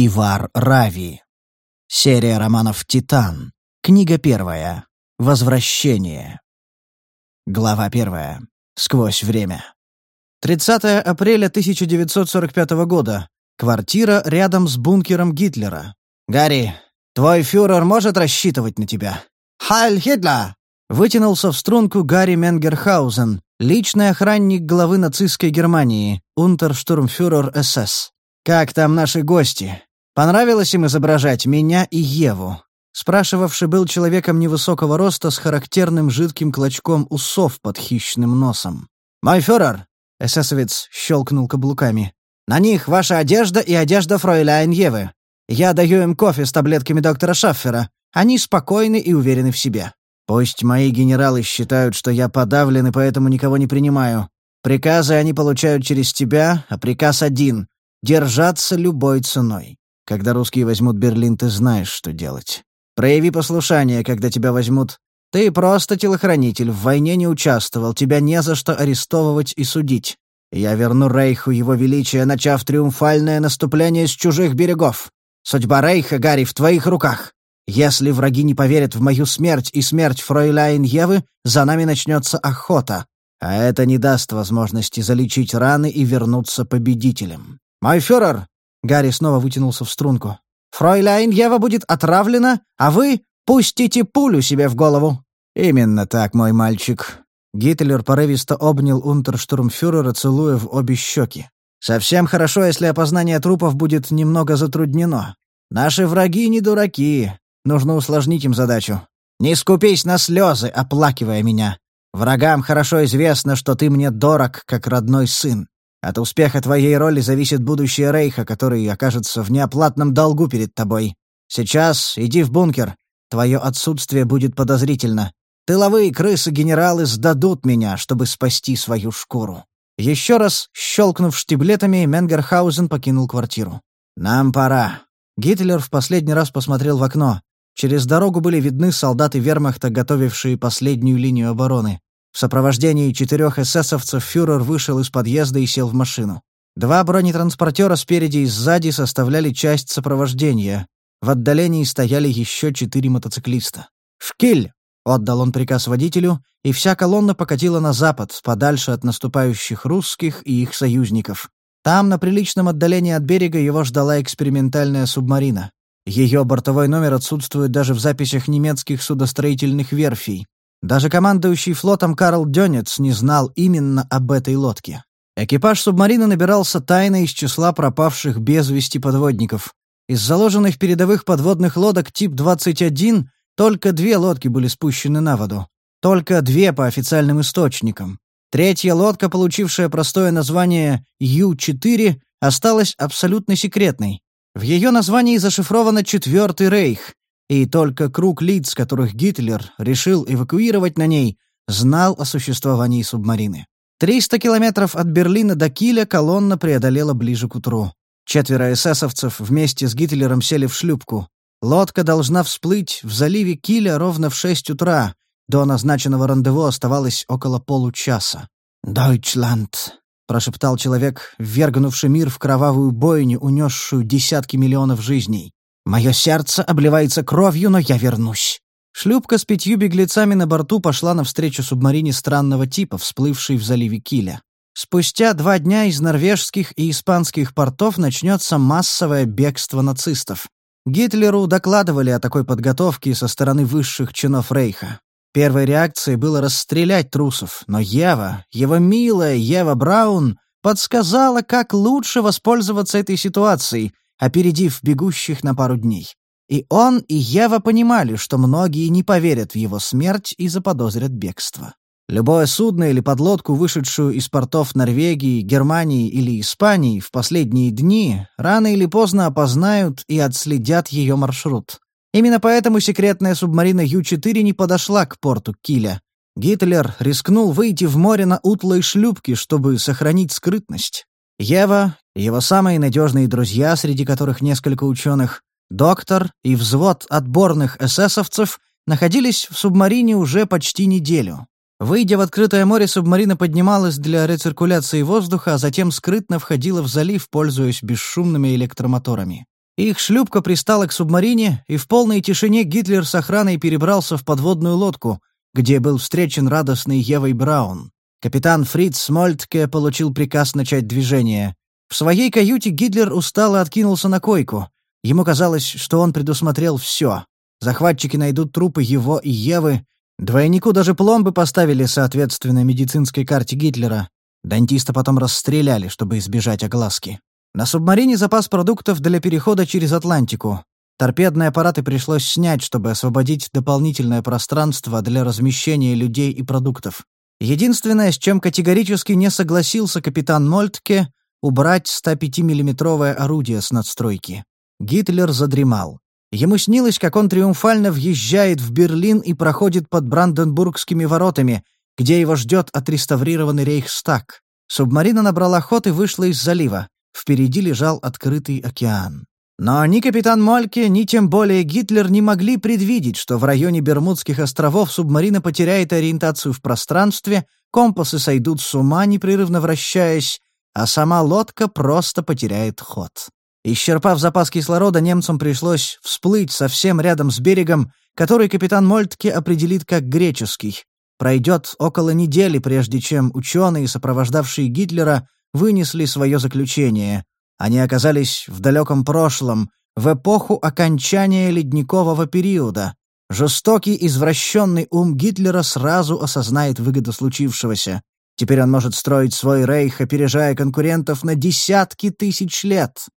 Ивар Рави. Серия романов «Титан». Книга первая. Возвращение. Глава первая. Сквозь время. 30 апреля 1945 года. Квартира рядом с бункером Гитлера. «Гарри, твой фюрер может рассчитывать на тебя?» «Хайль Гитлер!» Вытянулся в струнку Гарри Менгерхаузен, личный охранник главы нацистской Германии, унтерштурмфюрер СС. «Как там наши гости? Понравилось им изображать меня и Еву?» Спрашивавший был человеком невысокого роста с характерным жидким клочком усов под хищным носом. «Мой фюрер!» — эсэсовец щелкнул каблуками. «На них ваша одежда и одежда фройляйн Евы. Я даю им кофе с таблетками доктора Шаффера. Они спокойны и уверены в себе. Пусть мои генералы считают, что я подавлен и поэтому никого не принимаю. Приказы они получают через тебя, а приказ один Держаться любой ценой. Когда русские возьмут Берлин, ты знаешь, что делать. Прояви послушание, когда тебя возьмут. Ты просто телохранитель, в войне не участвовал, тебя не за что арестовывать и судить. Я верну Рейху его величие, начав триумфальное наступление с чужих берегов. Судьба Рейха, Гарри, в твоих руках. Если враги не поверят в мою смерть и смерть фройляйн Евы, за нами начнется охота. А это не даст возможности залечить раны и вернуться победителем. «Мой фюрер!» — Гарри снова вытянулся в струнку. «Фройляйн Ева будет отравлена, а вы пустите пулю себе в голову!» «Именно так, мой мальчик!» Гитлер порывисто обнял унтерштурмфюрера, целуя в обе щеки. «Совсем хорошо, если опознание трупов будет немного затруднено. Наши враги не дураки. Нужно усложнить им задачу. Не скупись на слезы, оплакивая меня. Врагам хорошо известно, что ты мне дорог, как родной сын. От успеха твоей роли зависит будущее Рейха, который окажется в неоплатном долгу перед тобой. Сейчас иди в бункер. Твое отсутствие будет подозрительно. Тыловые крысы-генералы сдадут меня, чтобы спасти свою шкуру». Еще раз, щелкнув штиблетами, Менгерхаузен покинул квартиру. «Нам пора». Гитлер в последний раз посмотрел в окно. Через дорогу были видны солдаты вермахта, готовившие последнюю линию обороны. В сопровождении четырех эсэсовцев фюрер вышел из подъезда и сел в машину. Два бронетранспортера спереди и сзади составляли часть сопровождения. В отдалении стояли еще четыре мотоциклиста. «В киль!» — отдал он приказ водителю, и вся колонна покатила на запад, подальше от наступающих русских и их союзников. Там, на приличном отдалении от берега, его ждала экспериментальная субмарина. Ее бортовой номер отсутствует даже в записях немецких судостроительных верфей. Даже командующий флотом Карл Дёнец не знал именно об этой лодке. Экипаж субмарины набирался тайно из числа пропавших без вести подводников. Из заложенных передовых подводных лодок тип 21 только две лодки были спущены на воду. Только две по официальным источникам. Третья лодка, получившая простое название Ю-4, осталась абсолютно секретной. В ее названии зашифровано «Четвертый рейх», и только круг лиц, которых Гитлер решил эвакуировать на ней, знал о существовании субмарины. 300 километров от Берлина до Киля колонна преодолела ближе к утру. Четверо эсэсовцев вместе с Гитлером сели в шлюпку. Лодка должна всплыть в заливе Киля ровно в 6 утра. До назначенного рандеву оставалось около получаса. «Дойчланд», — прошептал человек, ввергнувший мир в кровавую бойню, унесшую десятки миллионов жизней. Мое сердце обливается кровью, но я вернусь. Шлюпка с пятью беглецами на борту пошла навстречу субмарине странного типа, всплывшей в заливе Киля. Спустя два дня из норвежских и испанских портов начнется массовое бегство нацистов. Гитлеру докладывали о такой подготовке со стороны высших чинов Рейха. Первой реакцией было расстрелять трусов, но Ева, его милая Ева Браун, подсказала, как лучше воспользоваться этой ситуацией, опередив бегущих на пару дней. И он, и Ева понимали, что многие не поверят в его смерть и заподозрят бегство. Любое судно или подлодку, вышедшую из портов Норвегии, Германии или Испании в последние дни, рано или поздно опознают и отследят ее маршрут. Именно поэтому секретная субмарина Ю-4 не подошла к порту Киля. Гитлер рискнул выйти в море на утлой шлюпке, чтобы сохранить скрытность. Ева, его самые надежные друзья, среди которых несколько ученых, доктор и взвод отборных эсэсовцев находились в субмарине уже почти неделю. Выйдя в открытое море, субмарина поднималась для рециркуляции воздуха, а затем скрытно входила в залив, пользуясь бесшумными электромоторами. Их шлюпка пристала к субмарине, и в полной тишине Гитлер с охраной перебрался в подводную лодку, где был встречен радостный Евой Браун. Капитан Фриц Смольтке получил приказ начать движение. В своей каюте Гитлер устало откинулся на койку. Ему казалось, что он предусмотрел все. Захватчики найдут трупы его и Евы. Двойнику даже пломбы поставили соответственно медицинской карте Гитлера. Дантиста потом расстреляли, чтобы избежать огласки. На субмарине запас продуктов для перехода через Атлантику. Торпедные аппараты пришлось снять, чтобы освободить дополнительное пространство для размещения людей и продуктов. Единственное, с чем категорически не согласился капитан Мольтке, убрать 105-миллиметровое орудие с надстройки. Гитлер задремал. Ему снилось, как он триумфально въезжает в Берлин и проходит под Бранденбургскими воротами, где его ждет отреставрированный Рейхстаг. Субмарина набрала ход и вышла из залива. Впереди лежал открытый океан. Но ни капитан Мольке, ни тем более Гитлер не могли предвидеть, что в районе Бермудских островов субмарина потеряет ориентацию в пространстве, компасы сойдут с ума, непрерывно вращаясь, а сама лодка просто потеряет ход. Исчерпав запас кислорода, немцам пришлось всплыть совсем рядом с берегом, который капитан Мольтке определит как греческий. Пройдет около недели, прежде чем ученые, сопровождавшие Гитлера, вынесли свое заключение. Они оказались в далеком прошлом, в эпоху окончания ледникового периода. Жестокий, извращенный ум Гитлера сразу осознает выгоду случившегося. Теперь он может строить свой рейх, опережая конкурентов на десятки тысяч лет.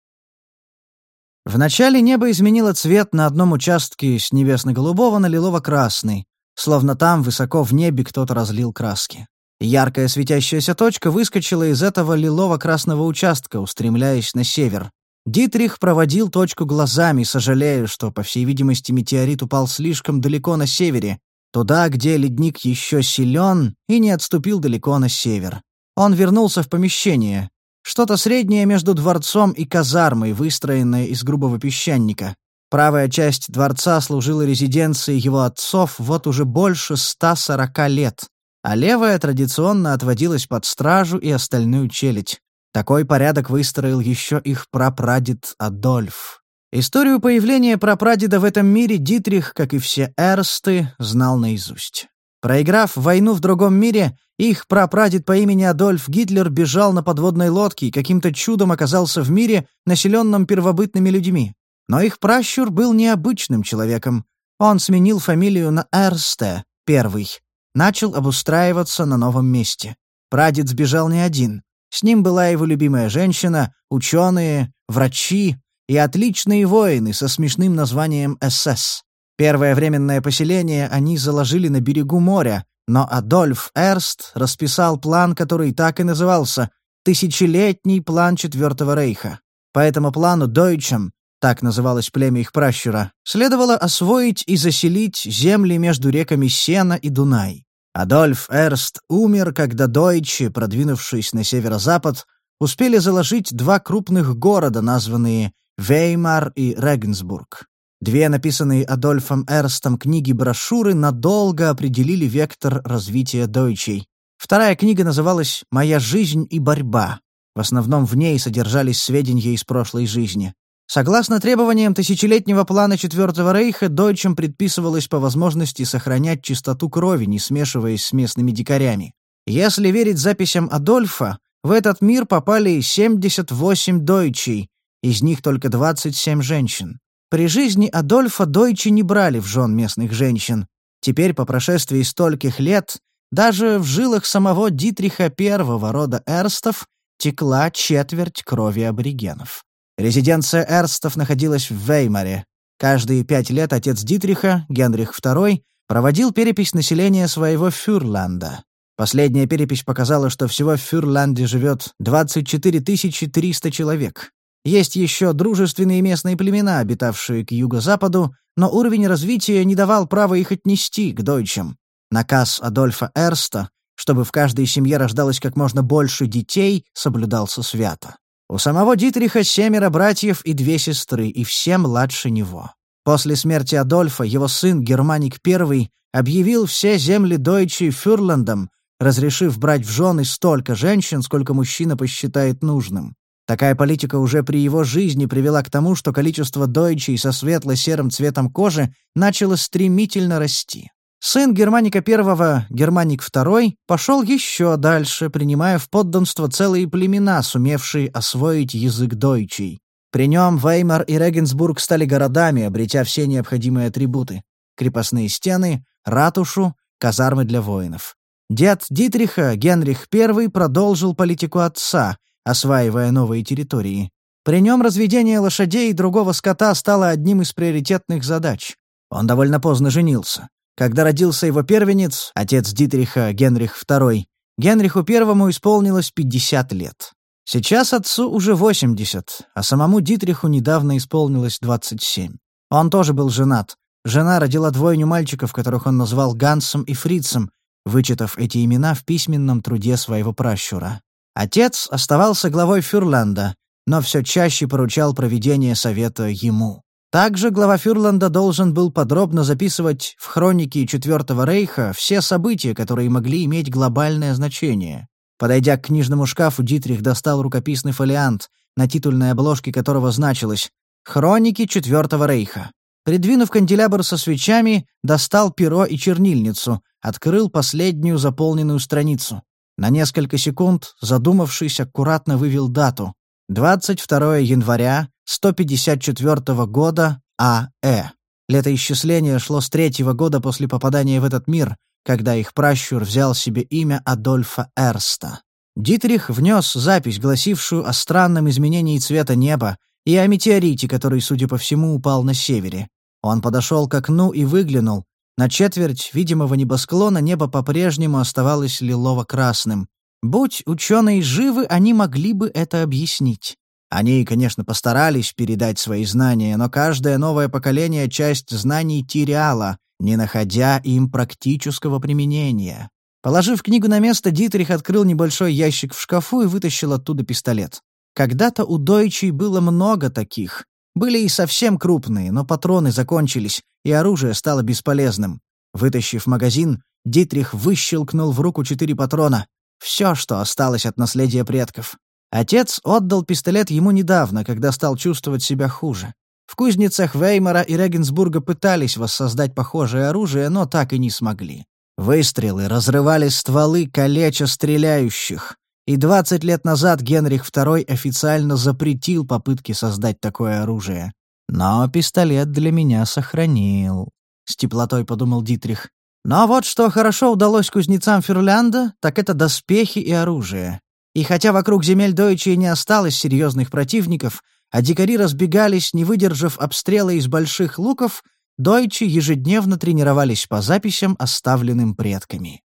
Вначале небо изменило цвет на одном участке с небесно-голубого на лилово-красный, словно там высоко в небе кто-то разлил краски. Яркая светящаяся точка выскочила из этого лилово-красного участка, устремляясь на север. Дитрих проводил точку глазами, сожалея, что, по всей видимости, метеорит упал слишком далеко на севере, туда, где ледник еще силен и не отступил далеко на север. Он вернулся в помещение. Что-то среднее между дворцом и казармой, выстроенное из грубого песчаника. Правая часть дворца служила резиденцией его отцов вот уже больше 140 лет а левая традиционно отводилась под стражу и остальную челядь. Такой порядок выстроил еще их прапрадед Адольф. Историю появления прапрадеда в этом мире Дитрих, как и все Эрсты, знал наизусть. Проиграв войну в другом мире, их прапрадед по имени Адольф Гитлер бежал на подводной лодке и каким-то чудом оказался в мире, населенном первобытными людьми. Но их пращур был необычным человеком. Он сменил фамилию на Эрсте, первый, начал обустраиваться на новом месте. Прадед сбежал не один. С ним была его любимая женщина, ученые, врачи и отличные воины со смешным названием СС. Первое временное поселение они заложили на берегу моря, но Адольф Эрст расписал план, который так и назывался «Тысячелетний план Четвертого Рейха». По этому плану Дойчем так называлось племя их пращура, следовало освоить и заселить земли между реками Сена и Дунай. Адольф Эрст умер, когда дойчи, продвинувшись на северо-запад, успели заложить два крупных города, названные Веймар и Регенсбург. Две написанные Адольфом Эрстом книги-брошюры надолго определили вектор развития дойчей. Вторая книга называлась «Моя жизнь и борьба». В основном в ней содержались сведения из прошлой жизни. Согласно требованиям тысячелетнего плана Четвертого Рейха, дойчам предписывалось по возможности сохранять чистоту крови, не смешиваясь с местными дикарями. Если верить записям Адольфа, в этот мир попали 78 дойчей, из них только 27 женщин. При жизни Адольфа дойчи не брали в жен местных женщин. Теперь, по прошествии стольких лет, даже в жилах самого Дитриха первого рода Эрстов текла четверть крови аборигенов. Резиденция Эрстов находилась в Веймаре. Каждые пять лет отец Дитриха, Генрих II, проводил перепись населения своего Фюрланда. Последняя перепись показала, что всего в Фюрланде живет 24 300 человек. Есть еще дружественные местные племена, обитавшие к юго-западу, но уровень развития не давал права их отнести к дойчам. Наказ Адольфа Эрста, чтобы в каждой семье рождалось как можно больше детей, соблюдался свято. У самого Дитриха семеро братьев и две сестры, и все младше него. После смерти Адольфа его сын Германик I объявил все земли Дойчи Фюрландом, разрешив брать в жены столько женщин, сколько мужчина посчитает нужным. Такая политика уже при его жизни привела к тому, что количество дойчей со светло-серым цветом кожи начало стремительно расти. Сын Германика I, Германик II, пошел еще дальше, принимая в подданство целые племена, сумевшие освоить язык дойчий. При нем Веймар и Регенсбург стали городами, обретя все необходимые атрибуты — крепостные стены, ратушу, казармы для воинов. Дед Дитриха, Генрих I, продолжил политику отца, осваивая новые территории. При нем разведение лошадей и другого скота стало одним из приоритетных задач. Он довольно поздно женился. Когда родился его первенец, отец Дитриха, Генрих II, Генриху I исполнилось 50 лет. Сейчас отцу уже 80, а самому Дитриху недавно исполнилось 27. Он тоже был женат. Жена родила двойню мальчиков, которых он назвал Гансом и Фрицем, вычитав эти имена в письменном труде своего пращура. Отец оставался главой Фюрланда, но все чаще поручал проведение совета ему. Также глава Фюрланда должен был подробно записывать в хронике Четвертого Рейха все события, которые могли иметь глобальное значение. Подойдя к книжному шкафу, Дитрих достал рукописный фолиант, на титульной обложке которого значилось «Хроники Четвертого Рейха». Придвинув канделябр со свечами, достал перо и чернильницу, открыл последнюю заполненную страницу. На несколько секунд, задумавшись, аккуратно вывел дату. 22 января 154 года А.Э. Летоисчисление шло с третьего года после попадания в этот мир, когда их пращур взял себе имя Адольфа Эрста. Дитрих внес запись, гласившую о странном изменении цвета неба и о метеорите, который, судя по всему, упал на севере. Он подошел к окну и выглянул. На четверть видимого небосклона небо по-прежнему оставалось лилово-красным. Будь ученые живы, они могли бы это объяснить. Они, конечно, постарались передать свои знания, но каждое новое поколение часть знаний теряло, не находя им практического применения. Положив книгу на место, Дитрих открыл небольшой ящик в шкафу и вытащил оттуда пистолет. Когда-то у Дойчей было много таких. Были и совсем крупные, но патроны закончились, и оружие стало бесполезным. Вытащив магазин, Дитрих выщелкнул в руку четыре патрона. Все, что осталось от наследия предков. Отец отдал пистолет ему недавно, когда стал чувствовать себя хуже. В кузницах Веймара и Регенсбурга пытались воссоздать похожее оружие, но так и не смогли. Выстрелы разрывали стволы, калеча стреляющих. И 20 лет назад Генрих II официально запретил попытки создать такое оружие. Но пистолет для меня сохранил. С теплотой подумал Дитрих. Но вот что хорошо удалось кузнецам Ферлянда, так это доспехи и оружие. И хотя вокруг земель Дойчи не осталось серьезных противников, а дикари разбегались, не выдержав обстрела из больших луков, Дойчи ежедневно тренировались по записям, оставленным предками.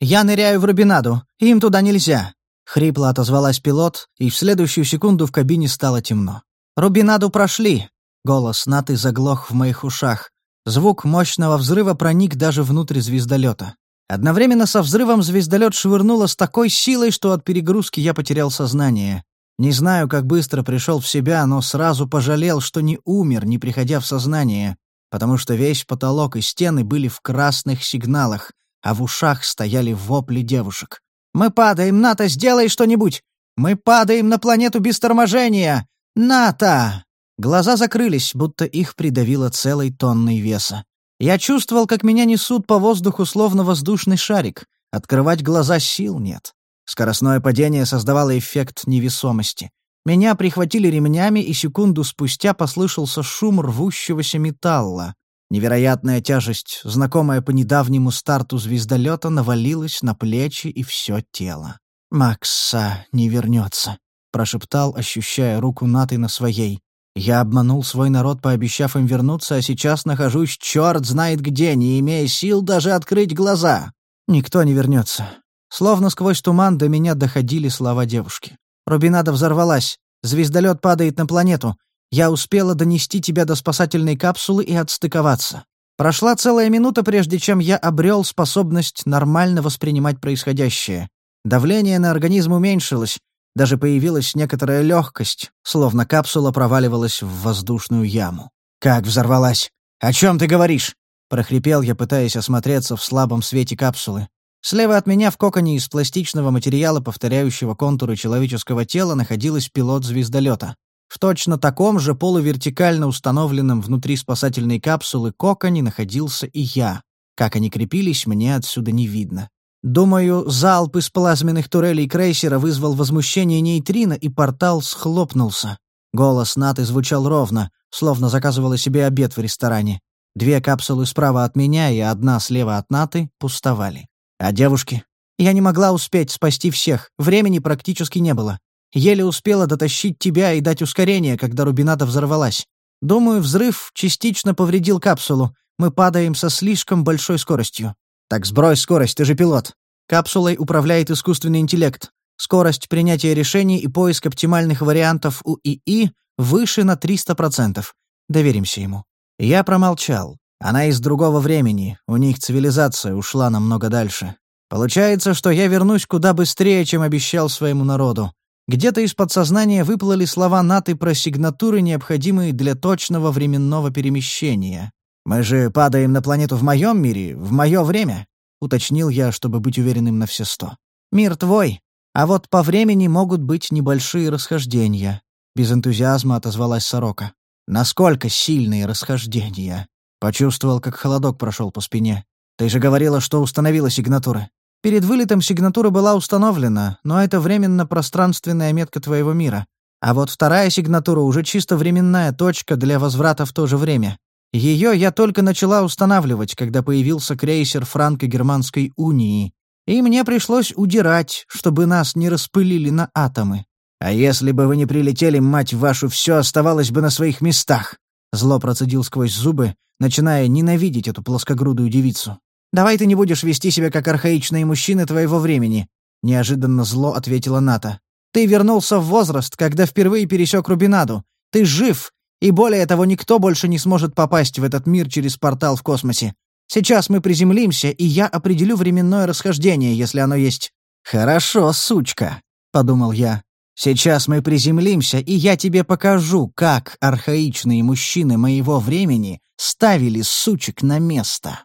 «Я ныряю в Рубинаду, им туда нельзя», — хрипло отозвалась пилот, и в следующую секунду в кабине стало темно. «Рубинаду прошли!» — голос Наты заглох в моих ушах. Звук мощного взрыва проник даже внутрь звездолета. Одновременно со взрывом звездолет швырнуло с такой силой, что от перегрузки я потерял сознание. Не знаю, как быстро пришел в себя, но сразу пожалел, что не умер, не приходя в сознание, потому что весь потолок и стены были в красных сигналах, а в ушах стояли вопли девушек. «Мы падаем, Ната, сделай что-нибудь! Мы падаем на планету без торможения! Ната!» Глаза закрылись, будто их придавило целой тонной веса. Я чувствовал, как меня несут по воздуху словно воздушный шарик. Открывать глаза сил нет. Скоростное падение создавало эффект невесомости. Меня прихватили ремнями, и секунду спустя послышался шум рвущегося металла. Невероятная тяжесть, знакомая по недавнему старту звездолета, навалилась на плечи и все тело. «Макса не вернется», — прошептал, ощущая руку Наты на своей. Я обманул свой народ, пообещав им вернуться, а сейчас нахожусь черт знает где, не имея сил даже открыть глаза. Никто не вернется. Словно сквозь туман до меня доходили слова девушки. Рубинада взорвалась. Звездолет падает на планету. Я успела донести тебя до спасательной капсулы и отстыковаться. Прошла целая минута, прежде чем я обрел способность нормально воспринимать происходящее. Давление на организм уменьшилось, даже появилась некоторая легкость, словно капсула проваливалась в воздушную яму. «Как взорвалась? О чем ты говоришь?» — прохрипел я, пытаясь осмотреться в слабом свете капсулы. Слева от меня в коконе из пластичного материала, повторяющего контуры человеческого тела, находилась пилот звездолета. В точно таком же полувертикально установленном внутри спасательной капсулы коконе находился и я. Как они крепились, мне отсюда не видно. Думаю, залп из плазменных турелей крейсера вызвал возмущение нейтрино, и портал схлопнулся. Голос Наты звучал ровно, словно заказывала себе обед в ресторане. Две капсулы справа от меня и одна слева от Наты пустовали. А девушки? Я не могла успеть спасти всех, времени практически не было. Еле успела дотащить тебя и дать ускорение, когда рубината взорвалась. Думаю, взрыв частично повредил капсулу. Мы падаем со слишком большой скоростью. Так сбрось скорость, ты же пилот. Капсулой управляет искусственный интеллект. Скорость принятия решений и поиск оптимальных вариантов у ИИ выше на 300%. Доверимся ему. Я промолчал. Она из другого времени, у них цивилизация ушла намного дальше. Получается, что я вернусь куда быстрее, чем обещал своему народу. Где-то из подсознания выплыли слова Наты про сигнатуры, необходимые для точного временного перемещения. «Мы же падаем на планету в моем мире, в мое время», — уточнил я, чтобы быть уверенным на все сто. «Мир твой, а вот по времени могут быть небольшие расхождения», — без энтузиазма отозвалась сорока. «Насколько сильные расхождения?» Почувствовал, как холодок прошел по спине. «Ты же говорила, что установила сигнатуры». Перед вылетом сигнатура была установлена, но это временно-пространственная метка твоего мира. А вот вторая сигнатура уже чисто временная точка для возврата в то же время. Ее я только начала устанавливать, когда появился крейсер Франко-Германской унии. И мне пришлось удирать, чтобы нас не распылили на атомы. А если бы вы не прилетели, мать вашу, все оставалось бы на своих местах. Зло процедил сквозь зубы, начиная ненавидеть эту плоскогрудую девицу. Давай ты не будешь вести себя как архаичные мужчины твоего времени», — неожиданно зло ответила Ната. «Ты вернулся в возраст, когда впервые пересек Рубинаду. Ты жив, и более того, никто больше не сможет попасть в этот мир через портал в космосе. Сейчас мы приземлимся, и я определю временное расхождение, если оно есть». «Хорошо, сучка», — подумал я. «Сейчас мы приземлимся, и я тебе покажу, как архаичные мужчины моего времени ставили сучек на место».